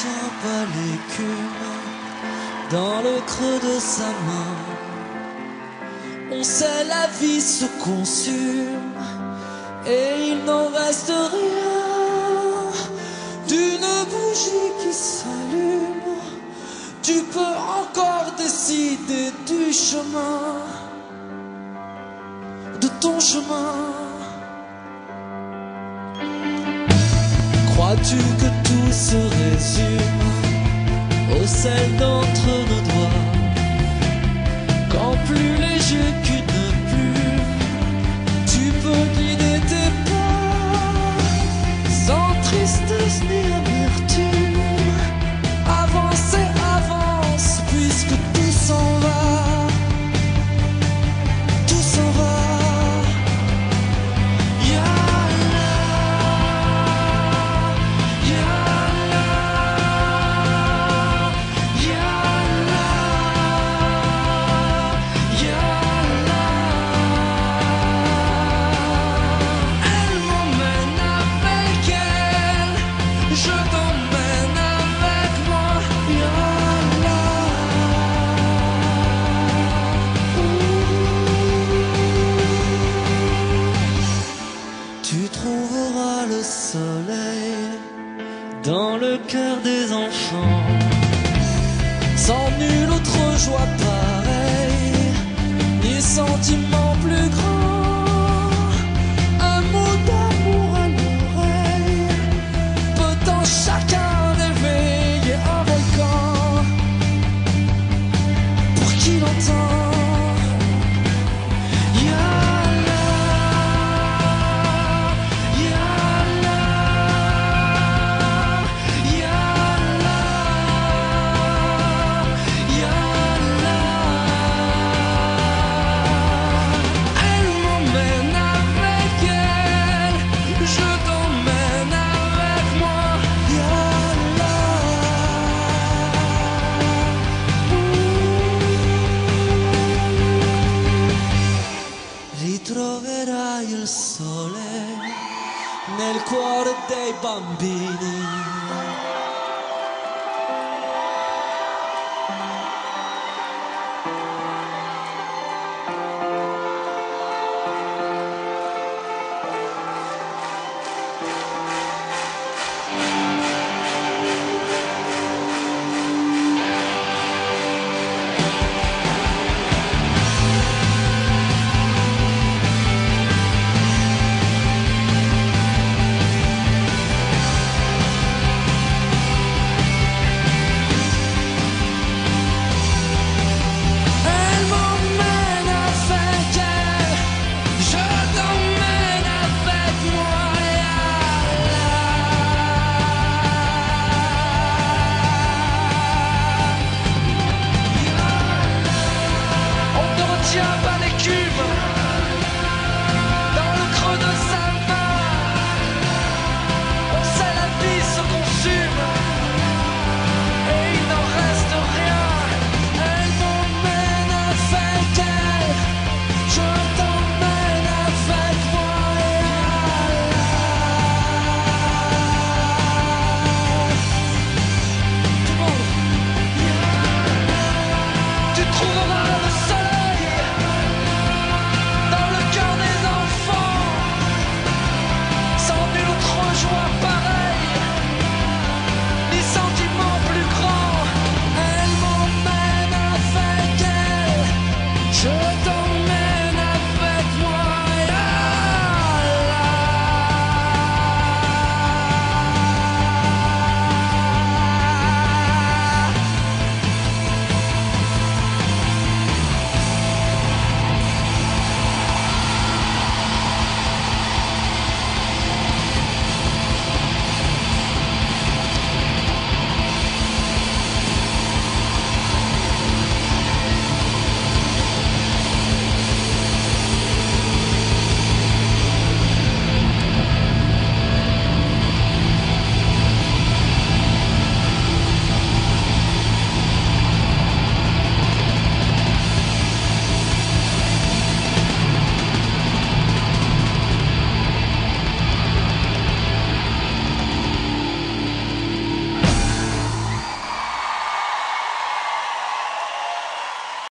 tient pas l'écume dans le creux de sa main. On sait la vie se consume et il n'en reste rien d'une bougie qui s'allume. Tu peux encore décider du chemin, de ton chemin. Crois-tu que tout se résume au sel d'entre nos doigts? Quand plus léger qu'une plume, tu peux guider tes pas. Sans tristesse ni sans nulle autre joie pareille, ni sentiment plus grand. Bambini your